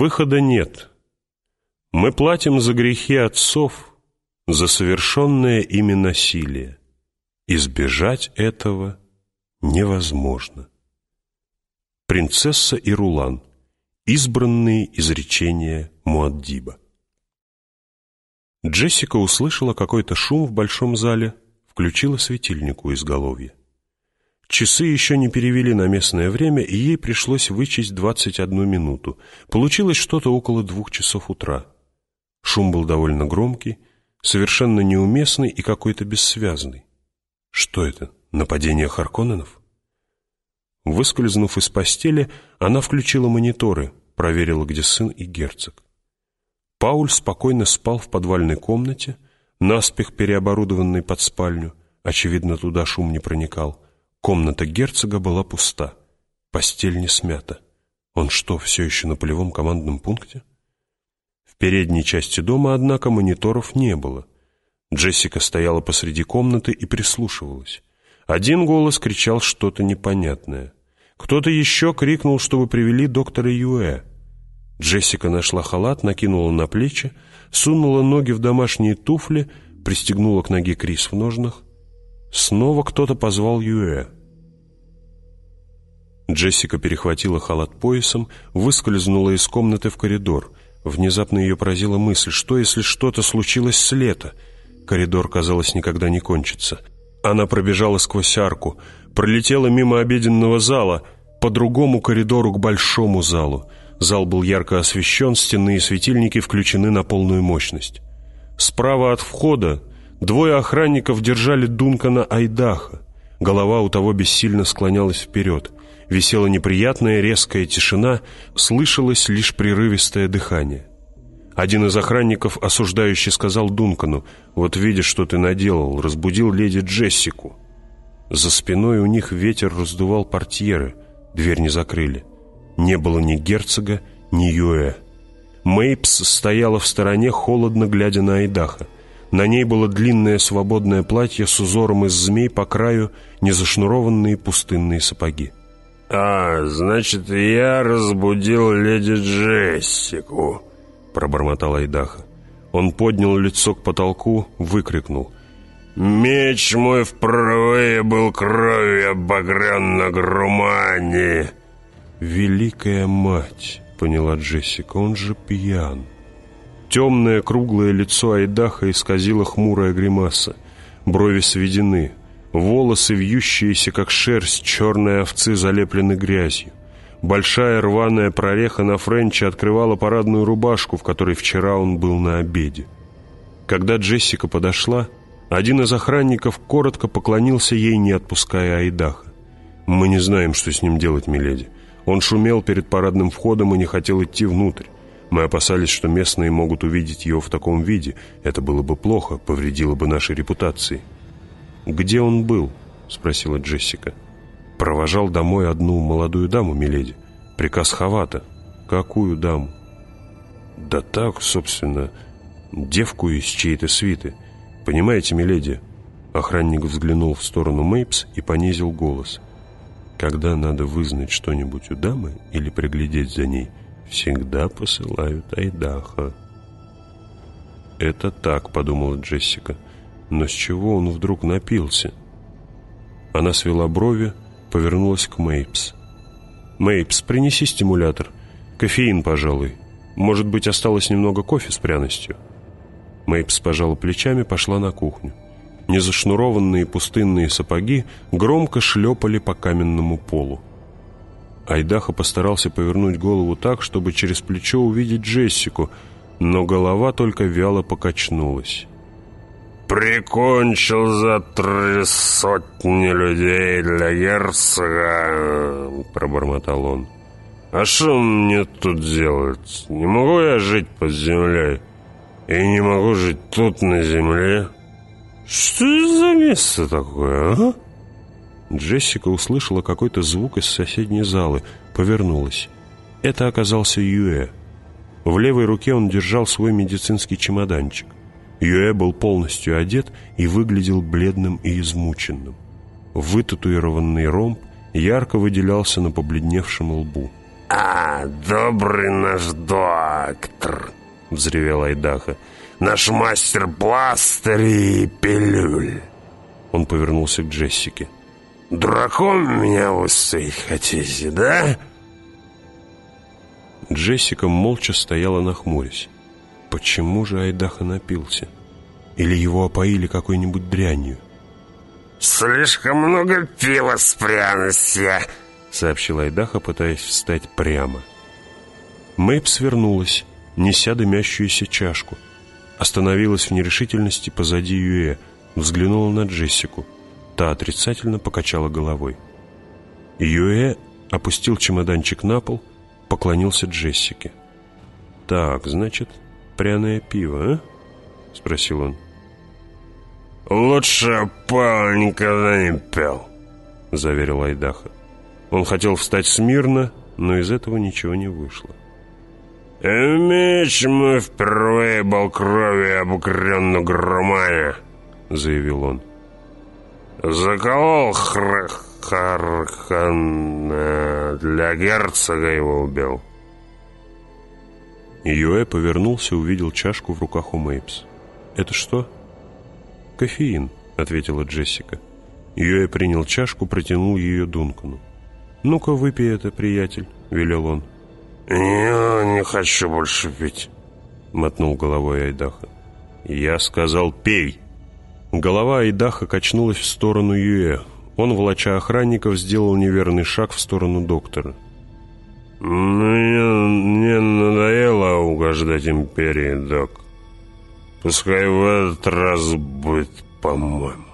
Выхода нет. Мы платим за грехи отцов, за совершенное ими насилие. Избежать этого невозможно. Принцесса и Рулан. Избранные изречения Муаддиба. Джессика услышала какой-то шум в большом зале, включила светильник у изголовья. Часы еще не перевели на местное время, и ей пришлось вычесть 21 минуту. Получилось что-то около двух часов утра. Шум был довольно громкий, совершенно неуместный и какой-то бессвязный. Что это, нападение Харконненов? Выскользнув из постели, она включила мониторы, проверила, где сын и герцог. Пауль спокойно спал в подвальной комнате, наспех переоборудованной под спальню. Очевидно, туда шум не проникал. Комната герцога была пуста, постель не смята. Он что, все еще на полевом командном пункте? В передней части дома, однако, мониторов не было. Джессика стояла посреди комнаты и прислушивалась. Один голос кричал что-то непонятное. Кто-то еще крикнул, чтобы привели доктора Юэ. Джессика нашла халат, накинула на плечи, сунула ноги в домашние туфли, пристегнула к ноге Крис в ножнах. Снова кто-то позвал Юэ. Джессика перехватила халат поясом, выскользнула из комнаты в коридор. Внезапно ее поразила мысль, что если что-то случилось с лета? Коридор, казалось, никогда не кончится. Она пробежала сквозь арку, пролетела мимо обеденного зала, по другому коридору к большому залу. Зал был ярко освещен, стенные светильники включены на полную мощность. Справа от входа Двое охранников держали Дункана Айдаха. Голова у того бессильно склонялась вперед. Висела неприятная резкая тишина, слышалось лишь прерывистое дыхание. Один из охранников осуждающий сказал Дункану, «Вот видишь, что ты наделал, разбудил леди Джессику». За спиной у них ветер раздувал портьеры, дверь не закрыли. Не было ни герцога, ни Юэ. Мейпс стояла в стороне, холодно глядя на Айдаха. На ней было длинное свободное платье с узором из змей по краю, незашнурованные пустынные сапоги. «А, значит, я разбудил леди Джессику», — пробормотал Айдаха. Он поднял лицо к потолку, выкрикнул. «Меч мой впервые был кровью обогрен на Грумане!» «Великая мать!» — поняла Джессика, он же пьян. Темное круглое лицо Айдаха исказило хмурая гримаса. Брови сведены, волосы, вьющиеся как шерсть черной овцы, залеплены грязью. Большая рваная прореха на френче открывала парадную рубашку, в которой вчера он был на обеде. Когда Джессика подошла, один из охранников коротко поклонился ей, не отпуская Айдаха. «Мы не знаем, что с ним делать, миледи. Он шумел перед парадным входом и не хотел идти внутрь. Мы опасались, что местные могут увидеть его в таком виде. Это было бы плохо, повредило бы нашей репутации. «Где он был?» — спросила Джессика. «Провожал домой одну молодую даму, миледи. Приказ Хавата. Какую даму?» «Да так, собственно, девку из чьей-то свиты. Понимаете, миледи?» Охранник взглянул в сторону Мейпс и понизил голос. «Когда надо вызнать что-нибудь у дамы или приглядеть за ней, всегда посылают Айдахо. «Это так», — подумала Джессика, — «но с чего он вдруг напился?» Она свела брови, повернулась к Мейпс. «Мейпс, принеси стимулятор. Кофеин, пожалуй. Может быть, осталось немного кофе с пряностью?» Мейпс пожала плечами, пошла на кухню. Незашнурованные пустынные сапоги громко шлепали по каменному полу. Айдаха постарался повернуть голову так, чтобы через плечо увидеть Джессику, но голова только вяло покачнулась. «Прикончил за три сотни людей для герцога», — пробормотал он. «А что мне тут делать? Не могу я жить под землей? И не могу жить тут, на земле? Что за место такое, а?» Джессика услышала какой-то звук из соседней залы, повернулась. Это оказался Юэ. В левой руке он держал свой медицинский чемоданчик. Юэ был полностью одет и выглядел бледным и измученным. Вытатуированный ромб ярко выделялся на побледневшем лбу. «А, добрый наш доктор!» — взревел Айдаха. «Наш мастер пластырей и пилюль!» Он повернулся к Джессике. «Дураком меня высыть хотите, да?» Джессика молча стояла нахмурясь. Почему же Айдаха напился? Или его опоили какой-нибудь дрянью? «Слишком много пива с пряностью!» — сообщил Айдаха, пытаясь встать прямо. Мэйб свернулась, неся дымящуюся чашку. Остановилась в нерешительности позади Юэ, взглянула на Джессику. Та отрицательно покачала головой. Юэ опустил чемоданчик на пол, поклонился Джессике. «Так, значит, пряное пиво, а?» — спросил он. «Лучше Павел никогда не пел», — заверил Айдаха. Он хотел встать смирно, но из этого ничего не вышло. «Меч мы впервые был кровью обукрен громая», — заявил он. «Заколол Хархана, для герцога его убил». Юэ повернулся и увидел чашку в руках у Мейпс. «Это что?» «Кофеин», — ответила Джессика. Юэ принял чашку, протянул ее Дункану. «Ну-ка, выпей это, приятель», — велел он. «Я не хочу больше пить», — мотнул головой Айдаха. «Я сказал, пей!» Голова Айдаха качнулась в сторону Юэ. Он, волоча охранников, сделал неверный шаг в сторону доктора. «Мне, мне надоело угождать империи, док. Пускай в этот раз будет, по-моему».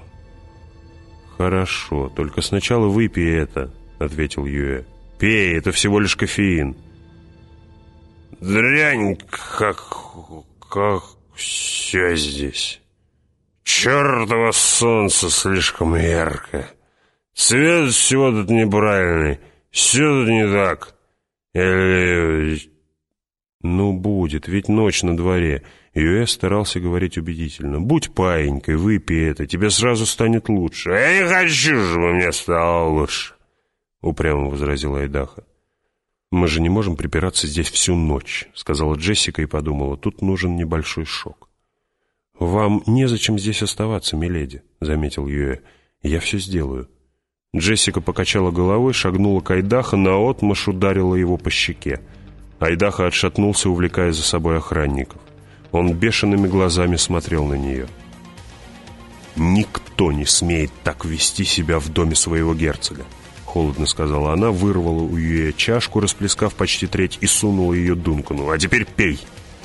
«Хорошо, только сначала выпей это», — ответил Юэ. «Пей, это всего лишь кофеин». «Дрянь, как... как все здесь. Чертово солнце слишком яркое. Цвет всего тут неправильный, все тут не так. Или...» «Ну, будет, ведь ночь на дворе». Юэ старался говорить убедительно. «Будь паенькой, выпей это, тебе сразу станет лучше». «Я не хочу, чтобы мне стало лучше» упрямо возразила Айдаха. «Мы же не можем припираться здесь всю ночь», — сказала Джессика и подумала, тут нужен небольшой шок. «Вам незачем здесь оставаться, миледи», — заметил Юэ. «Я все сделаю». Джессика покачала головой, шагнула к Айдаха, наотмашь ударила его по щеке. Айдаха отшатнулся, увлекая за собой охранников. Он бешеными глазами смотрел на нее. «Никто не смеет так вести себя в доме своего герцога холодно сказала она, вырвала у Юэ чашку, расплескав почти треть, и сунула ее Дункану. «А теперь пей!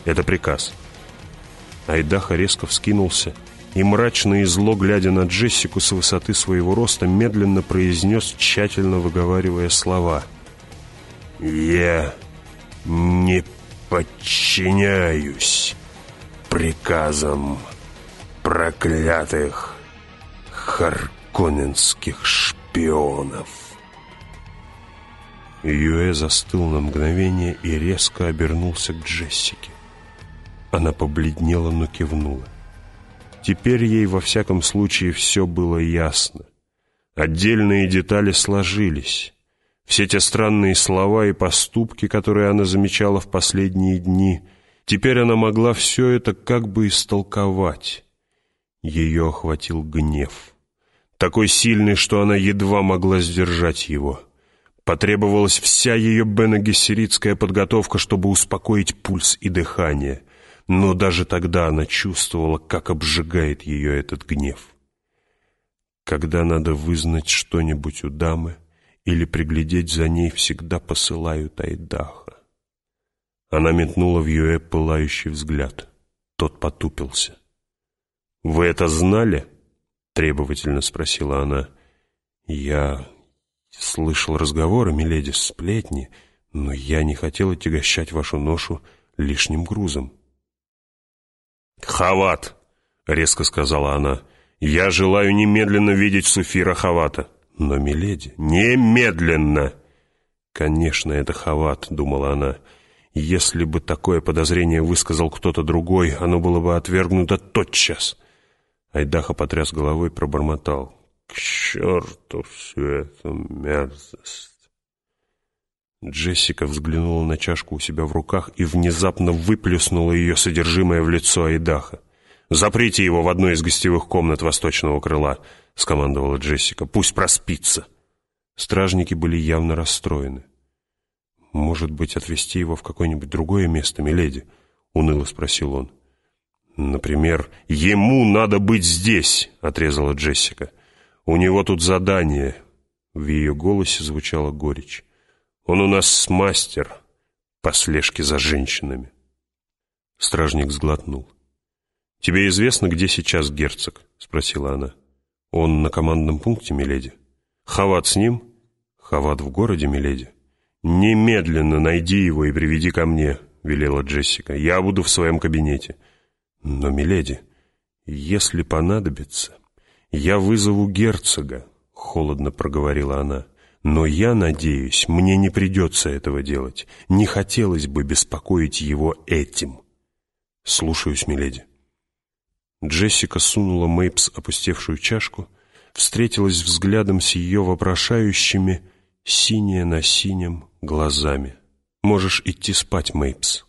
Это приказ!» Айдаха резко вскинулся и, мрачно и зло глядя на Джессику с высоты своего роста, медленно произнес, тщательно выговаривая слова. «Я не подчиняюсь приказам проклятых харконненских шпионов». Юэ застыл на мгновение и резко обернулся к Джессике. Она побледнела, но кивнула. Теперь ей во всяком случае все было ясно. Отдельные детали сложились. Все те странные слова и поступки, которые она замечала в последние дни, теперь она могла все это как бы истолковать. Ее охватил гнев. Такой сильный, что она едва могла сдержать его. Потребовалась вся ее бенегессеритская подготовка, чтобы успокоить пульс и дыхание. Но даже тогда она чувствовала, как обжигает ее этот гнев. Когда надо вызнать что-нибудь у дамы или приглядеть за ней, всегда посылают Айдаха. Она метнула в Юэ пылающий взгляд. Тот потупился. «Вы это знали?» — требовательно спросила она. «Я... Слышал разговоры, миледи, сплетни, но я не хотел отягощать вашу ношу лишним грузом. «Хават!» — резко сказала она. «Я желаю немедленно видеть Суфира Хавата». «Но, миледи...» «Немедленно!» «Конечно, это Хават», — думала она. «Если бы такое подозрение высказал кто-то другой, оно было бы отвергнуто тотчас». Айдаха потряс головой и пробормотал. К черту всю эту мерзость. Джессика взглянула на чашку у себя в руках и внезапно выплюснула ее содержимое в лицо Айдаха. «Заприте его в одной из гостевых комнат восточного крыла», — скомандовала Джессика. «Пусть проспится». Стражники были явно расстроены. «Может быть, отвезти его в какое-нибудь другое место, миледи?» — уныло спросил он. «Например, ему надо быть здесь», — отрезала Джессика. «У него тут задание». В ее голосе звучала горечь. Он у нас мастер по слежке за женщинами. Стражник сглотнул. «Тебе известно, где сейчас герцог?» — спросила она. «Он на командном пункте, миледи?» «Хават с ним?» «Хават в городе, миледи?» «Немедленно найди его и приведи ко мне», — велела Джессика. «Я буду в своем кабинете». «Но, миледи, если понадобится, я вызову герцога», — холодно проговорила она. Но я надеюсь, мне не придется этого делать. Не хотелось бы беспокоить его этим. Слушаюсь, миледи. Джессика сунула Мейпс опустевшую чашку, встретилась взглядом с ее вопрошающими, синее на синем, глазами. «Можешь идти спать, Мейпс».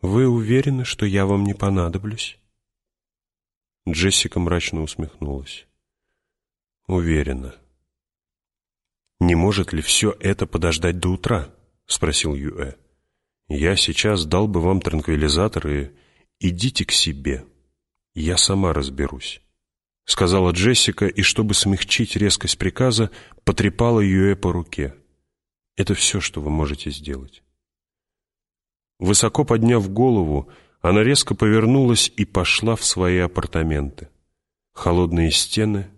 «Вы уверены, что я вам не понадоблюсь?» Джессика мрачно усмехнулась. «Уверена». «Не может ли все это подождать до утра?» — спросил Юэ. «Я сейчас дал бы вам транквилизатор и идите к себе. Я сама разберусь», — сказала Джессика, и, чтобы смягчить резкость приказа, потрепала Юэ по руке. «Это все, что вы можете сделать». Высоко подняв голову, она резко повернулась и пошла в свои апартаменты. Холодные стены,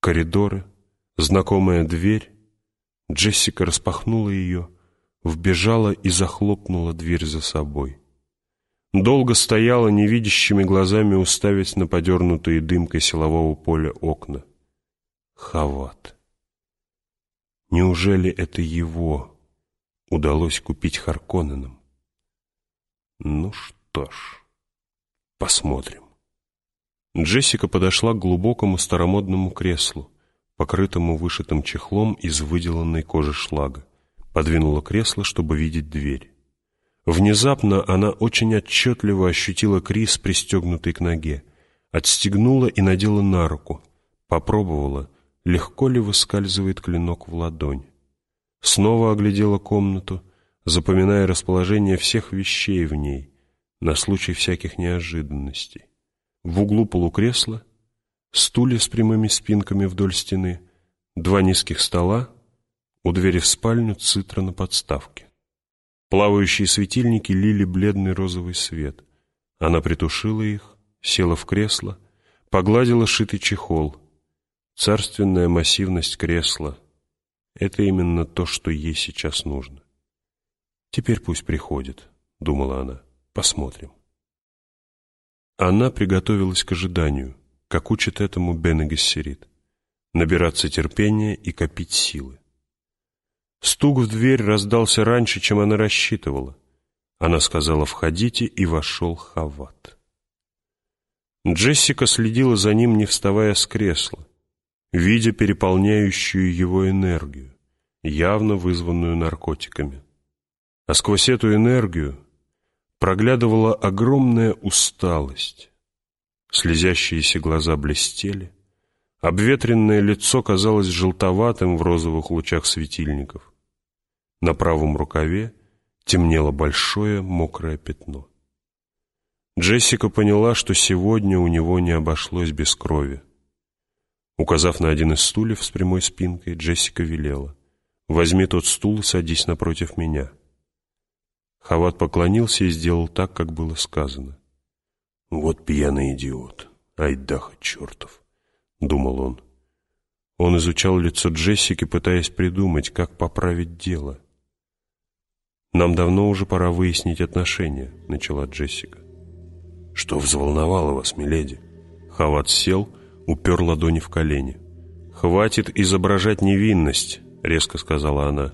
коридоры, знакомая дверь, Джессика распахнула ее, вбежала и захлопнула дверь за собой. Долго стояла невидящими глазами, уставясь на подернутые дымкой силового поля окна. Хават. Неужели это его удалось купить Харконненам? Ну что ж, посмотрим. Джессика подошла к глубокому старомодному креслу, покрытому вышитым чехлом из выделанной кожи шлага. Подвинула кресло, чтобы видеть дверь. Внезапно она очень отчетливо ощутила Крис, пристегнутый к ноге. Отстегнула и надела на руку. Попробовала, легко ли выскальзывает клинок в ладонь. Снова оглядела комнату, запоминая расположение всех вещей в ней, на случай всяких неожиданностей. В углу полукресла стулья с прямыми спинками вдоль стены, два низких стола, у двери в спальню цитра на подставке. Плавающие светильники лили бледный розовый свет. Она притушила их, села в кресло, погладила шитый чехол. Царственная массивность кресла — это именно то, что ей сейчас нужно. «Теперь пусть приходит», — думала она, — «посмотрим». Она приготовилась к ожиданию — как учит этому Бен Гессерит, набираться терпения и копить силы. Стук в дверь раздался раньше, чем она рассчитывала. Она сказала «входите» и вошел Хават. Джессика следила за ним, не вставая с кресла, видя переполняющую его энергию, явно вызванную наркотиками. А сквозь эту энергию проглядывала огромная усталость, Слезящиеся глаза блестели. Обветренное лицо казалось желтоватым в розовых лучах светильников. На правом рукаве темнело большое мокрое пятно. Джессика поняла, что сегодня у него не обошлось без крови. Указав на один из стульев с прямой спинкой, Джессика велела. «Возьми тот стул и садись напротив меня». Хават поклонился и сделал так, как было сказано. «Вот пьяный идиот, айдаха чертов», — думал он. Он изучал лицо Джессики, пытаясь придумать, как поправить дело. «Нам давно уже пора выяснить отношения», — начала Джессика. «Что взволновало вас, миледи?» Хават сел, упер ладони в колени. «Хватит изображать невинность», — резко сказала она.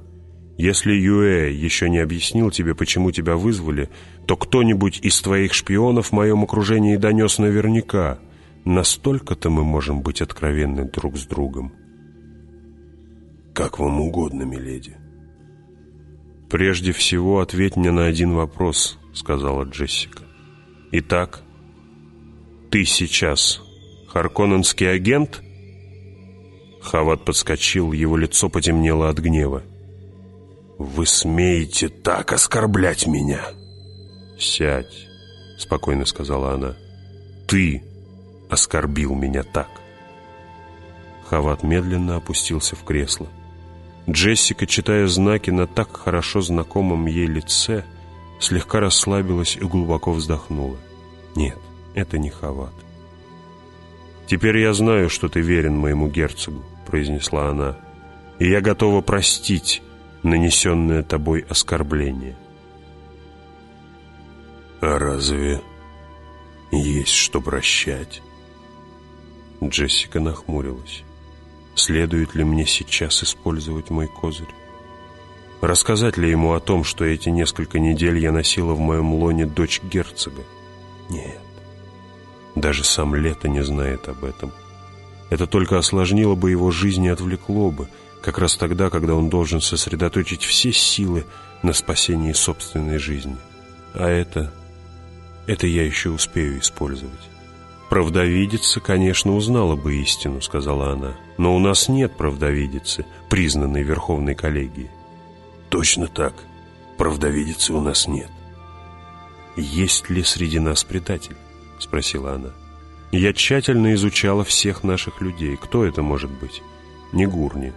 Если Юэ еще не объяснил тебе, почему тебя вызвали, то кто-нибудь из твоих шпионов в моем окружении донес наверняка. Настолько-то мы можем быть откровенны друг с другом. Как вам угодно, миледи. «Прежде всего ответь мне на один вопрос», — сказала Джессика. «Итак, ты сейчас Харконненский агент?» Хават подскочил, его лицо потемнело от гнева. «Вы смеете так оскорблять меня?» «Сядь», — спокойно сказала она. «Ты оскорбил меня так». Хават медленно опустился в кресло. Джессика, читая знаки на так хорошо знакомом ей лице, слегка расслабилась и глубоко вздохнула. «Нет, это не Хават. «Теперь я знаю, что ты верен моему герцогу», — произнесла она, «и я готова простить нанесенное тобой оскорбление». «А разве есть что прощать?» Джессика нахмурилась. «Следует ли мне сейчас использовать мой козырь? Рассказать ли ему о том, что эти несколько недель я носила в моем лоне дочь герцога? Нет. Даже сам Лето не знает об этом. Это только осложнило бы его жизнь и отвлекло бы, как раз тогда, когда он должен сосредоточить все силы на спасении собственной жизни. А это... это я еще успею использовать. «Правдовидица, конечно, узнала бы истину», — сказала она. «Но у нас нет правдовидицы, признанной Верховной коллегией». «Точно так. Правдовидицы у нас нет». «Есть ли среди нас предатель?» — спросила она. «Я тщательно изучала всех наших людей. Кто это может быть? Не Гурни.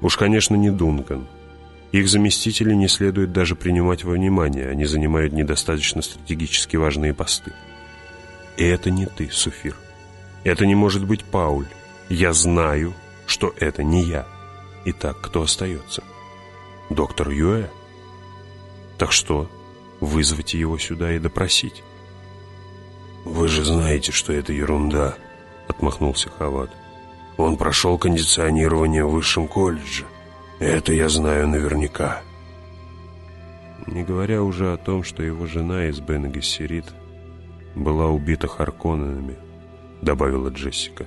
Уж, конечно, не Дункан. Их заместители не следует даже принимать во внимание. Они занимают недостаточно стратегически важные посты. И это не ты, Суфир. Это не может быть Пауль. Я знаю, что это не я. Итак, кто остается? Доктор Юэ? Так что, вызвать его сюда и допросить? «Вы же знаете, что это ерунда», — отмахнулся Хават. «Он прошел кондиционирование в высшем колледже. Это я знаю наверняка». Не говоря уже о том, что его жена из бен была убита Харконненами, добавила Джессика.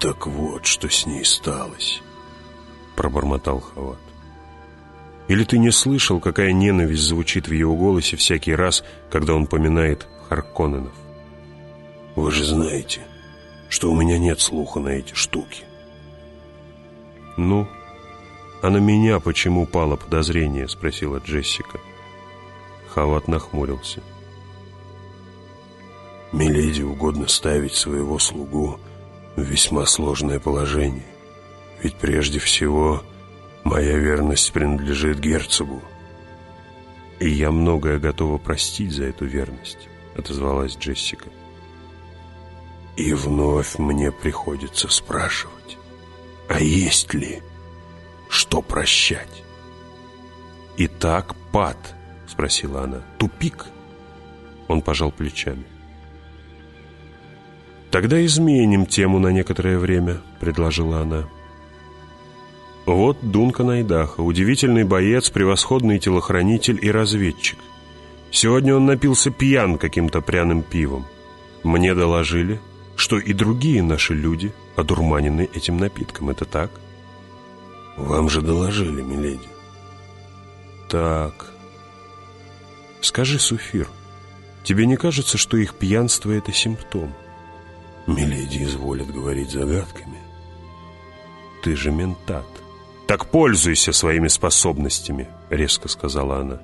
«Так вот, что с ней сталось», — пробормотал Хават. «Или ты не слышал, какая ненависть звучит в его голосе всякий раз, когда он поминает Харконненов?» Вы же знаете, что у меня нет слуха на эти штуки. Ну, а на меня почему пало подозрение? Спросила Джессика. Хават нахмурился. Миледи угодно ставить своего слугу в весьма сложное положение. Ведь прежде всего моя верность принадлежит герцогу. И я многое готова простить за эту верность, отозвалась Джессика. И вновь мне приходится спрашивать, а есть ли что прощать? «Итак, пад?» — спросила она. «Тупик?» Он пожал плечами. «Тогда изменим тему на некоторое время», — предложила она. «Вот Дункан Айдаха, удивительный боец, превосходный телохранитель и разведчик. Сегодня он напился пьян каким-то пряным пивом. Мне доложили, что и другие наши люди одурманены этим напитком. Это так? Вам же доложили, миледи. Так. Скажи, Суфир, тебе не кажется, что их пьянство — это симптом? Миледи изволят говорить загадками. Ты же ментат. Так пользуйся своими способностями, резко сказала она.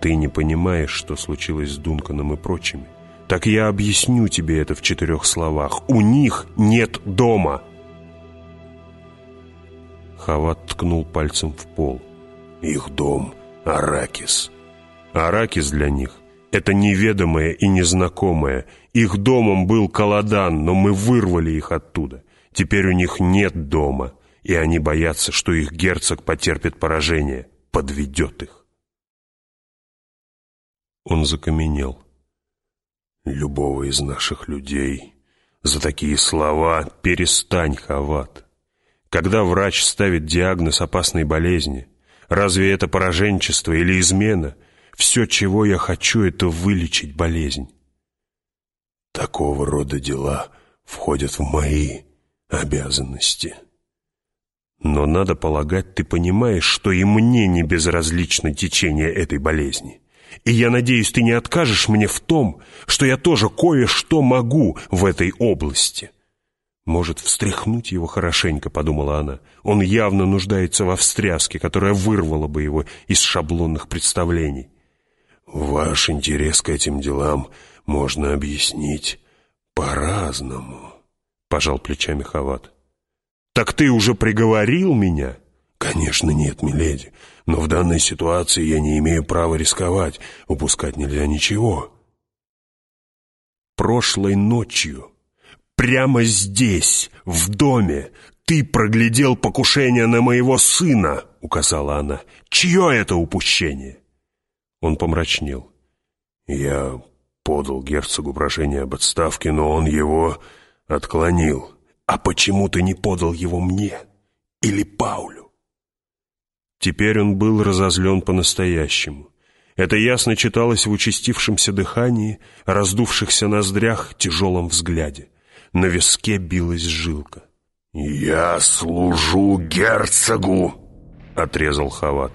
Ты не понимаешь, что случилось с Дунканом и прочими. Так я объясню тебе это в четырех словах. У них нет дома. Хават ткнул пальцем в пол. Их дом — Аракис. Аракис для них — это неведомое и незнакомое. Их домом был Каладан, но мы вырвали их оттуда. Теперь у них нет дома, и они боятся, что их герцог потерпит поражение, подведет их. Он закаменел любого из наших людей. За такие слова перестань, Хават. Когда врач ставит диагноз опасной болезни, разве это пораженчество или измена? Все, чего я хочу, это вылечить болезнь. Такого рода дела входят в мои обязанности. Но надо полагать, ты понимаешь, что и мне не безразлично течение этой болезни. И я надеюсь, ты не откажешь мне в том, что я тоже кое-что могу в этой области. Может, встряхнуть его хорошенько, подумала она. Он явно нуждается во встряске, которая вырвала бы его из шаблонных представлений. Ваш интерес к этим делам можно объяснить по-разному, пожал плечами Хават. Так ты уже приговорил меня? Конечно, нет, миледи. Но в данной ситуации я не имею права рисковать. Упускать нельзя ничего. Прошлой ночью, прямо здесь, в доме, ты проглядел покушение на моего сына, указала она. Чье это упущение? Он помрачнел. Я подал герцогу прошение об отставке, но он его отклонил. А почему ты не подал его мне или Паулю? Теперь он был разозлен по-настоящему. Это ясно читалось в участившемся дыхании, раздувшихся ноздрях, тяжелом взгляде. На виске билась жилка. «Я служу герцогу!» — отрезал Хават.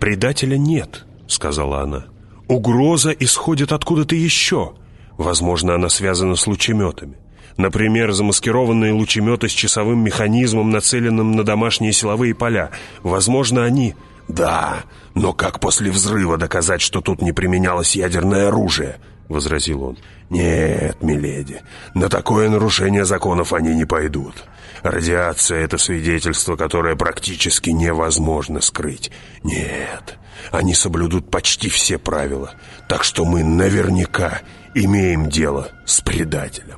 «Предателя нет», — сказала она. «Угроза исходит откуда-то еще. Возможно, она связана с лучеметами. Например, замаскированные лучеметы с часовым механизмом, нацеленным на домашние силовые поля. Возможно, они... «Да, но как после взрыва доказать, что тут не применялось ядерное оружие?» — возразил он. «Нет, миледи, на такое нарушение законов они не пойдут. Радиация — это свидетельство, которое практически невозможно скрыть. Нет, они соблюдут почти все правила, так что мы наверняка имеем дело с предателем».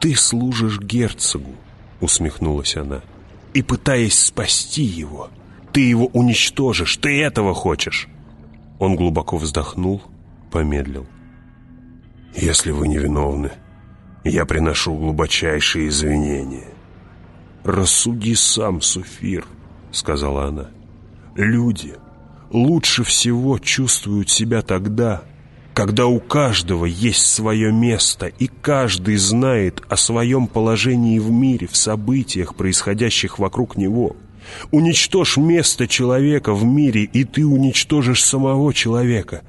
«Ты служишь герцогу», — усмехнулась она, «и, пытаясь спасти его, ты его уничтожишь, ты этого хочешь». Он глубоко вздохнул, помедлил. «Если вы невиновны, я приношу глубочайшие извинения». «Рассуди сам, Суфир», — сказала она. «Люди лучше всего чувствуют себя тогда, когда у каждого есть свое место, и каждый знает о своем положении в мире, в событиях, происходящих вокруг него. Уничтожь место человека в мире, и ты уничтожишь самого человека.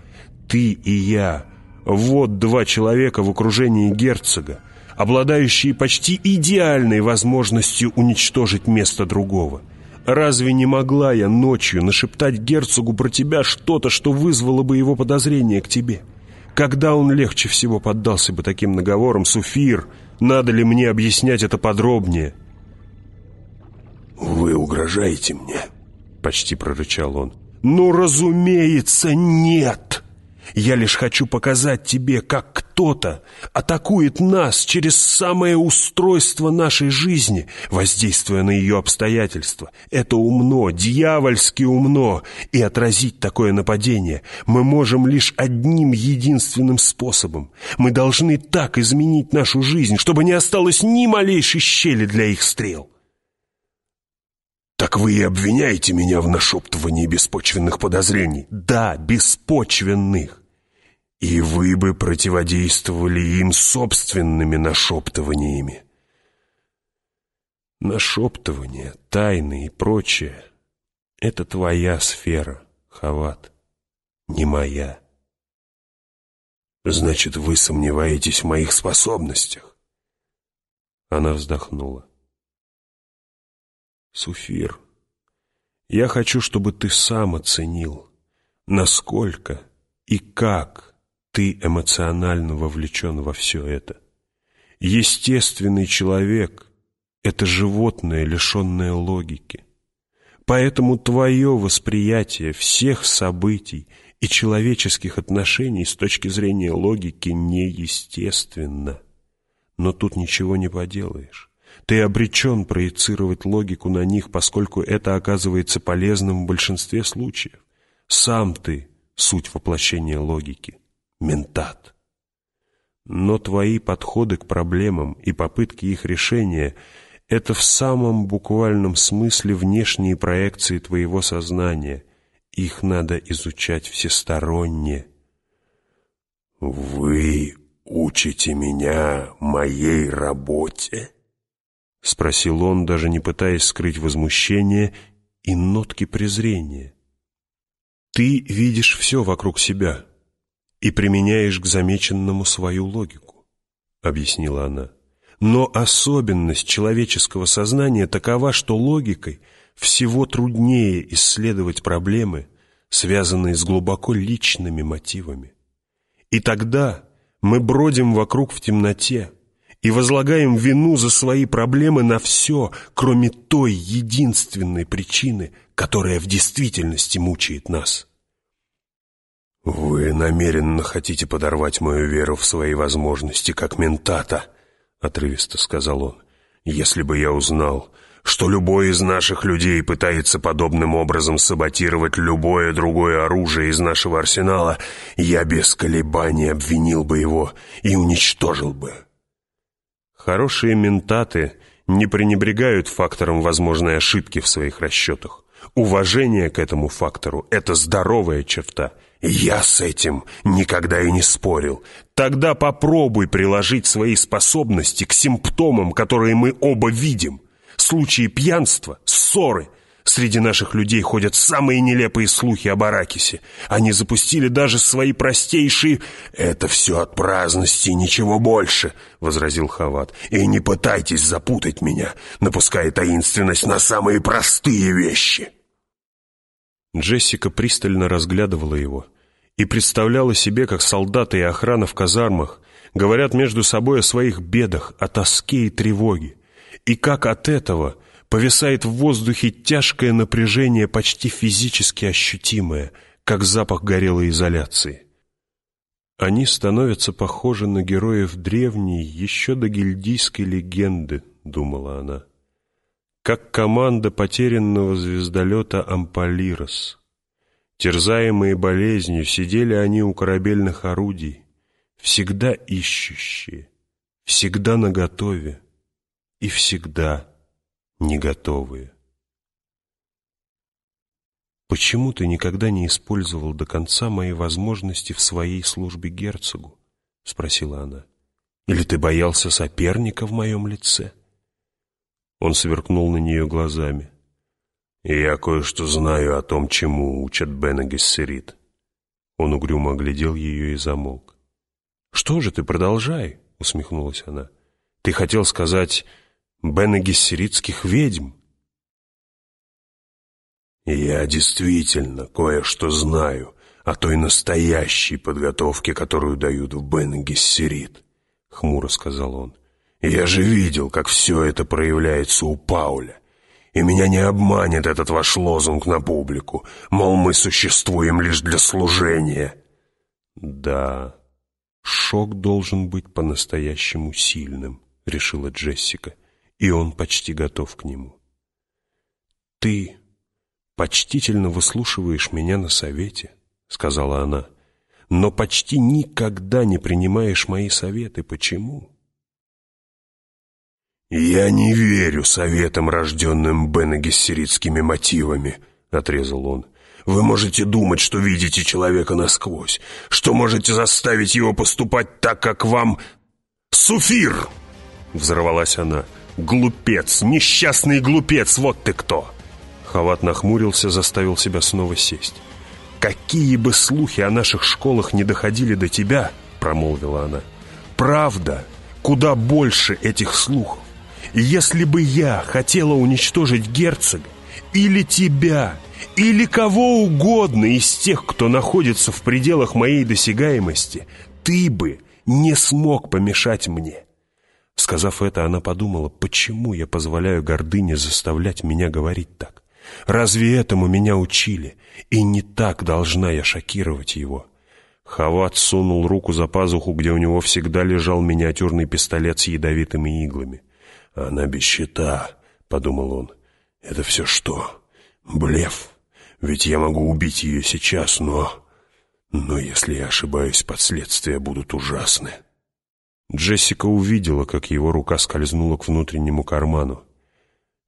Ты и я. Вот два человека в окружении герцога, обладающие почти идеальной возможностью уничтожить место другого. Разве не могла я ночью нашептать герцогу про тебя что-то, что вызвало бы его подозрение к тебе?» Когда он легче всего поддался бы таким наговорам, Суфир, надо ли мне объяснять это подробнее? «Вы угрожаете мне?» — почти прорычал он. «Ну, разумеется, нет!» Я лишь хочу показать тебе, как кто-то атакует нас через самое устройство нашей жизни, воздействуя на ее обстоятельства. Это умно, дьявольски умно, и отразить такое нападение мы можем лишь одним единственным способом. Мы должны так изменить нашу жизнь, чтобы не осталось ни малейшей щели для их стрел. «Так вы и обвиняете меня в нашептывании беспочвенных подозрений?» «Да, беспочвенных. И вы бы противодействовали им собственными нашептываниями». «Нашептывание, тайны и прочее — это твоя сфера, Хават, не моя». «Значит, вы сомневаетесь в моих способностях?» Она вздохнула. Суфир, я хочу, чтобы ты сам оценил, насколько и как ты эмоционально вовлечен во все это. Естественный человек — это животное, лишенное логики. Поэтому твое восприятие всех событий и человеческих отношений с точки зрения логики неестественно. Но тут ничего не поделаешь. Ты обречен проецировать логику на них, поскольку это оказывается полезным в большинстве случаев. Сам ты — суть воплощения логики, ментат. Но твои подходы к проблемам и попытки их решения — это в самом буквальном смысле внешние проекции твоего сознания. Их надо изучать всесторонне. «Вы учите меня моей работе?» — спросил он, даже не пытаясь скрыть возмущение и нотки презрения. «Ты видишь все вокруг себя и применяешь к замеченному свою логику», — объяснила она. «Но особенность человеческого сознания такова, что логикой всего труднее исследовать проблемы, связанные с глубоко личными мотивами. И тогда мы бродим вокруг в темноте, и возлагаем вину за свои проблемы на все, кроме той единственной причины, которая в действительности мучает нас. «Вы намеренно хотите подорвать мою веру в свои возможности, как ментата», — отрывисто сказал он. «Если бы я узнал, что любой из наших людей пытается подобным образом саботировать любое другое оружие из нашего арсенала, я без колебаний обвинил бы его и уничтожил бы». Хорошие ментаты не пренебрегают фактором возможной ошибки в своих расчетах. Уважение к этому фактору – это здоровая черта. Я с этим никогда и не спорил. Тогда попробуй приложить свои способности к симптомам, которые мы оба видим. Случаи пьянства, ссоры, Среди наших людей ходят самые нелепые слухи об Аракисе. Они запустили даже свои простейшие... «Это все от праздности, ничего больше», — возразил Хават. «И не пытайтесь запутать меня, напуская таинственность на самые простые вещи». Джессика пристально разглядывала его и представляла себе, как солдаты и охрана в казармах говорят между собой о своих бедах, о тоске и тревоге, и как от этого повисает в воздухе тяжкое напряжение, почти физически ощутимое, как запах горелой изоляции. Они становятся похожи на героев древней, еще до гильдийской легенды, думала она. Как команда потерянного звездолета «Ампалирос». Терзаемые болезнью, сидели они у корабельных орудий, всегда ищущие, всегда наготове и всегда не готовые. «Почему ты никогда не использовал до конца мои возможности в своей службе герцогу?» — спросила она. «Или ты боялся соперника в моем лице?» Он сверкнул на нее глазами. «Я кое-что знаю о том, чему учат Бена Гессерит». Он угрюмо оглядел ее и замолк. «Что же ты, продолжай», — усмехнулась она. «Ты хотел сказать Бена ведьм. Я действительно кое-что знаю о той настоящей подготовке, которую дают в Бен хмуро сказал он. Я же видел, как все это проявляется у Пауля. И меня не обманет этот ваш лозунг на публику, мол, мы существуем лишь для служения. Да, шок должен быть по-настоящему сильным, решила Джессика и он почти готов к нему. «Ты почтительно выслушиваешь меня на совете», — сказала она, «но почти никогда не принимаешь мои советы. Почему?» «Я не верю советам, рожденным бенегессеритскими мотивами», — отрезал он. «Вы можете думать, что видите человека насквозь, что можете заставить его поступать так, как вам...» «Суфир!» — взорвалась она. «Глупец! Несчастный глупец! Вот ты кто!» Хават нахмурился, заставил себя снова сесть. «Какие бы слухи о наших школах не доходили до тебя, — промолвила она, — правда, куда больше этих слухов. Если бы я хотела уничтожить герцога, или тебя, или кого угодно из тех, кто находится в пределах моей досягаемости, ты бы не смог помешать мне. Сказав это, она подумала, почему я позволяю гордыне заставлять меня говорить так? Разве этому меня учили? И не так должна я шокировать его. Хават сунул руку за пазуху, где у него всегда лежал миниатюрный пистолет с ядовитыми иглами. «Она без щита», — подумал он. «Это все что? Блеф? Ведь я могу убить ее сейчас, но... Но если я ошибаюсь, последствия будут ужасны». Джессика увидела, как его рука скользнула к внутреннему карману.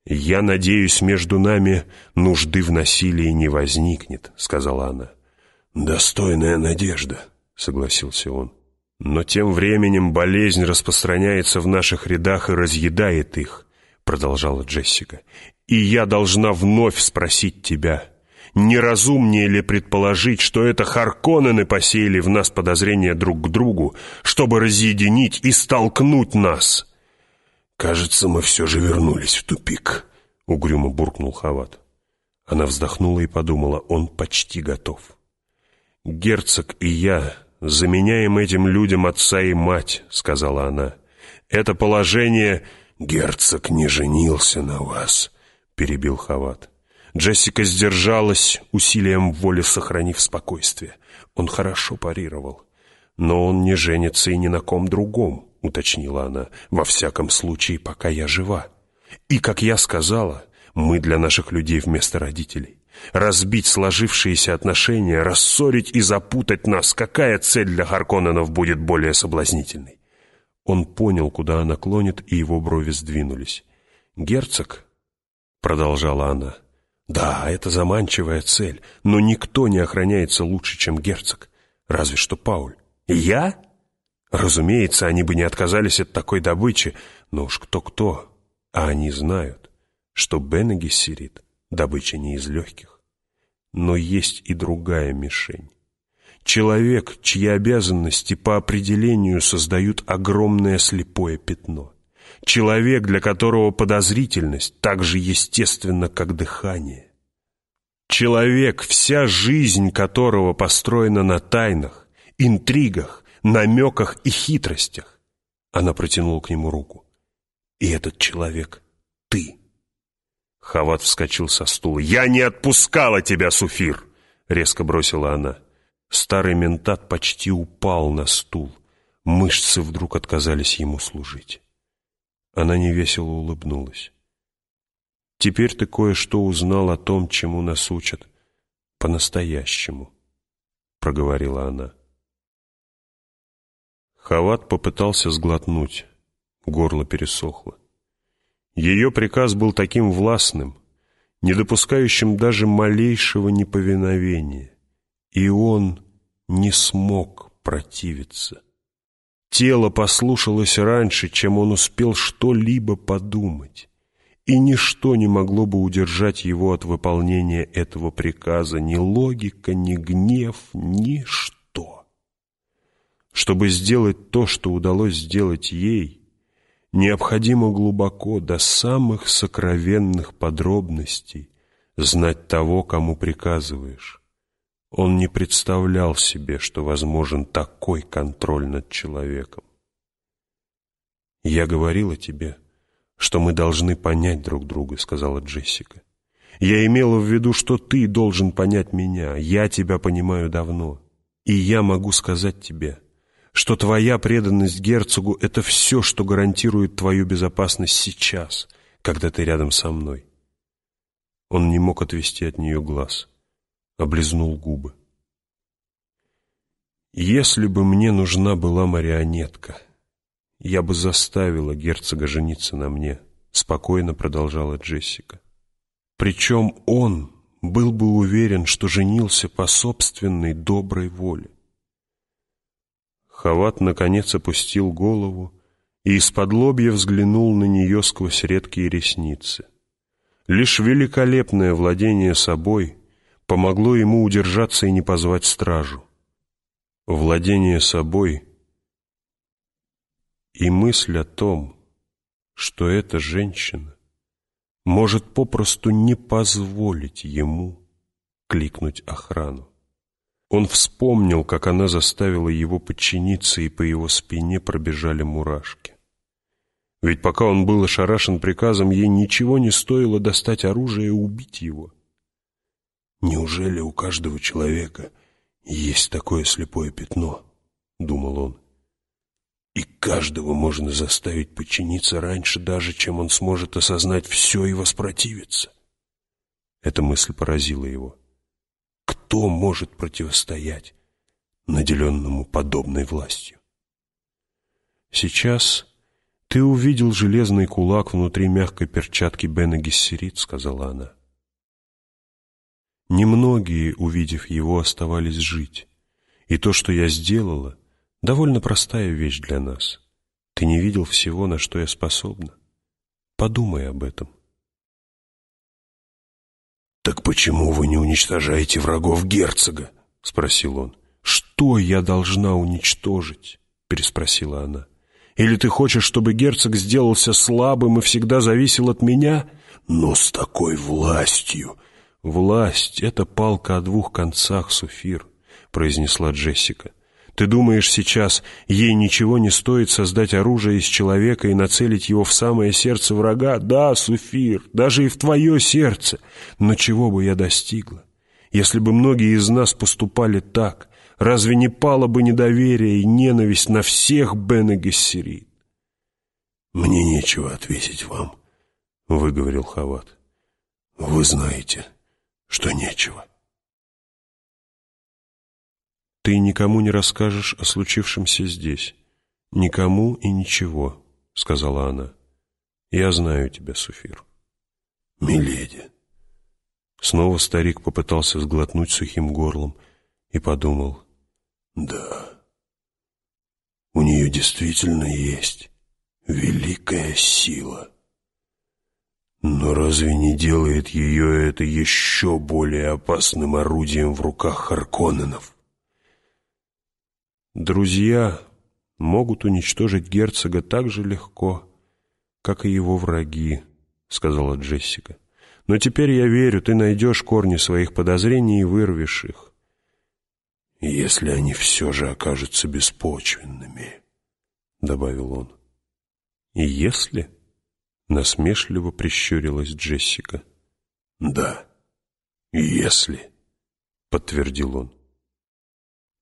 «Я надеюсь, между нами нужды в насилии не возникнет», — сказала она. «Достойная надежда», — согласился он. «Но тем временем болезнь распространяется в наших рядах и разъедает их, продолжала Джессика, и я должна вновь спросить тебя, неразумнее ли предположить, что это Харконнены посеяли в нас подозрения друг к другу, чтобы разъединить и столкнуть нас? Кажется, мы все же вернулись в тупик, угрюмо буркнул Хават. Она вздохнула и подумала, он почти готов. «Герцог и я заменяем этим людям отца и мать», — сказала она. «Это положение...» «Герцог не женился на вас», — перебил Хават. Джессика сдержалась, усилием воли сохранив спокойствие. Он хорошо парировал. «Но он не женится и ни на ком другом», — уточнила она. «Во всяком случае, пока я жива. И, как я сказала, мы для наших людей вместо родителей. Разбить сложившиеся отношения, рассорить и запутать нас. Какая цель для Харконненов будет более соблазнительной? Он понял, куда она клонит, и его брови сдвинулись. «Герцог?» — продолжала она. «Да, это заманчивая цель, но никто не охраняется лучше, чем герцог. Разве что Пауль. Я?» Разумеется, они бы не отказались от такой добычи, но уж кто-кто, а они знают что Бене Гессерит – добыча не из легких. Но есть и другая мишень. Человек, чьи обязанности по определению создают огромное слепое пятно. Человек, для которого подозрительность так же естественна, как дыхание. Человек, вся жизнь которого построена на тайнах, интригах, намеках и хитростях. Она протянула к нему руку. И этот человек — ты. Хават вскочил со стула. «Я не отпускала тебя, Суфир!» — резко бросила она. Старый ментат почти упал на стул. Мышцы вдруг отказались ему служить. Она невесело улыбнулась. «Теперь ты кое-что узнал о том, чему нас учат. По-настоящему», — проговорила она. Хават попытался сглотнуть. Горло пересохло. Ее приказ был таким властным, не допускающим даже малейшего неповиновения, и он не смог противиться. Тело послушалось раньше, чем он успел что-либо подумать, и ничто не могло бы удержать его от выполнения этого приказа, ни логика, ни гнев, ничто. Чтобы сделать то, что удалось сделать ей, необходимо глубоко, до самых сокровенных подробностей, знать того, кому приказываешь. Он не представлял себе, что возможен такой контроль над человеком. «Я говорила тебе, что мы должны понять друг друга», — сказала Джессика. «Я имела в виду, что ты должен понять меня. Я тебя понимаю давно. И я могу сказать тебе, что твоя преданность герцогу — это все, что гарантирует твою безопасность сейчас, когда ты рядом со мной. Он не мог отвести от нее глаз, облизнул губы. «Если бы мне нужна была марионетка, я бы заставила герцога жениться на мне», — спокойно продолжала Джессика. Причем он был бы уверен, что женился по собственной доброй воле. Хават наконец опустил голову и из-под лобья взглянул на нее сквозь редкие ресницы. Лишь великолепное владение собой помогло ему удержаться и не позвать стражу. Владение собой и мысль о том, что эта женщина может попросту не позволить ему кликнуть охрану. Он вспомнил, как она заставила его подчиниться, и по его спине пробежали мурашки. Ведь пока он был ошарашен приказом, ей ничего не стоило достать оружие и убить его. «Неужели у каждого человека есть такое слепое пятно?» — думал он. «И каждого можно заставить подчиниться раньше, даже чем он сможет осознать все и воспротивиться». Эта мысль поразила его. Кто может противостоять наделенному подобной властью? «Сейчас ты увидел железный кулак внутри мягкой перчатки Бена Гессерит», — сказала она. Немногие, увидев его, оставались жить. И то, что я сделала, довольно простая вещь для нас. Ты не видел всего, на что я способна. Подумай об этом. «Так почему вы не уничтожаете врагов герцога?» — спросил он. «Что я должна уничтожить?» — переспросила она. «Или ты хочешь, чтобы герцог сделался слабым и всегда зависел от меня?» «Но с такой властью!» «Власть — это палка о двух концах, Суфир», — произнесла Джессика. «Ты думаешь сейчас, ей ничего не стоит создать оружие из человека и нацелить его в самое сердце врага? Да, Суфир, даже и в твое сердце. Но чего бы я достигла? Если бы многие из нас поступали так, разве не пало бы недоверие и ненависть на всех Бен «Мне нечего ответить вам», — выговорил Хават. «Вы знаете, что нечего». «Ты никому не расскажешь о случившемся здесь. Никому и ничего», — сказала она. «Я знаю тебя, Суфир». «Миледи». Снова старик попытался сглотнуть сухим горлом и подумал. «Да, у нее действительно есть великая сила». Но разве не делает ее это еще более опасным орудием в руках Харконненов? Друзья могут уничтожить герцога так же легко, как и его враги, сказала Джессика. Но теперь я верю, ты найдешь корни своих подозрений и вырвешь их. Если они все же окажутся беспочвенными, добавил он. И если... Насмешливо прищурилась Джессика. «Да, если», — подтвердил он.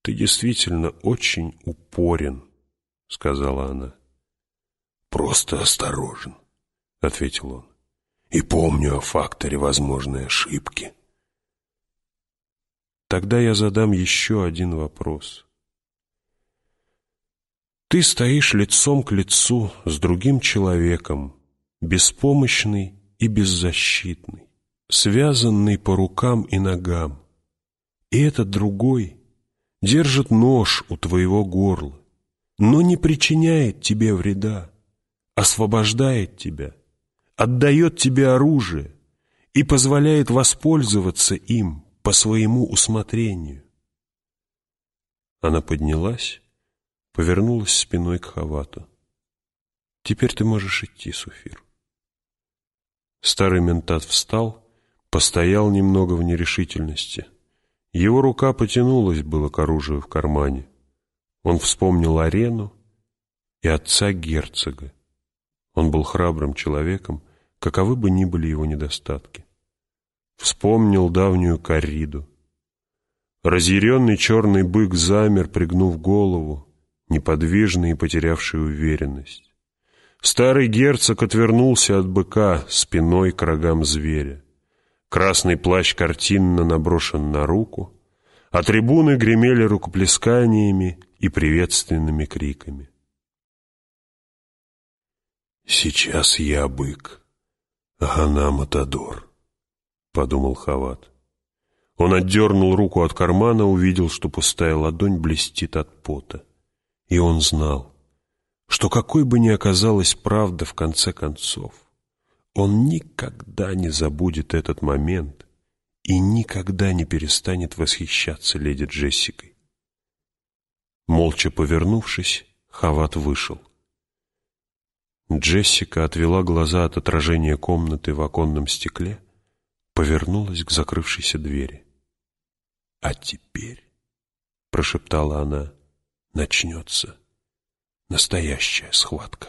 «Ты действительно очень упорен», — сказала она. «Просто осторожен», — ответил он. «И помню о факторе возможной ошибки». Тогда я задам еще один вопрос. Ты стоишь лицом к лицу с другим человеком, беспомощный и беззащитный, связанный по рукам и ногам. И этот другой держит нож у твоего горла, но не причиняет тебе вреда, освобождает тебя, отдает тебе оружие и позволяет воспользоваться им по своему усмотрению. Она поднялась, повернулась спиной к Хавату. «Теперь ты можешь идти, Суфир». Старый ментат встал, постоял немного в нерешительности. Его рука потянулась было к оружию в кармане. Он вспомнил арену и отца герцога. Он был храбрым человеком, каковы бы ни были его недостатки. Вспомнил давнюю корриду. Разъяренный черный бык замер, пригнув голову, неподвижный и потерявший уверенность. Старый герцог отвернулся от быка спиной к рогам зверя. Красный плащ картинно наброшен на руку, а трибуны гремели рукоплесканиями и приветственными криками. «Сейчас я бык, а она Матадор», — подумал Хават. Он отдернул руку от кармана, увидел, что пустая ладонь блестит от пота. И он знал, что какой бы ни оказалась правда в конце концов, он никогда не забудет этот момент и никогда не перестанет восхищаться леди Джессикой. Молча повернувшись, Хават вышел. Джессика отвела глаза от отражения комнаты в оконном стекле, повернулась к закрывшейся двери. «А теперь», — прошептала она, — «начнется» настоящая схватка.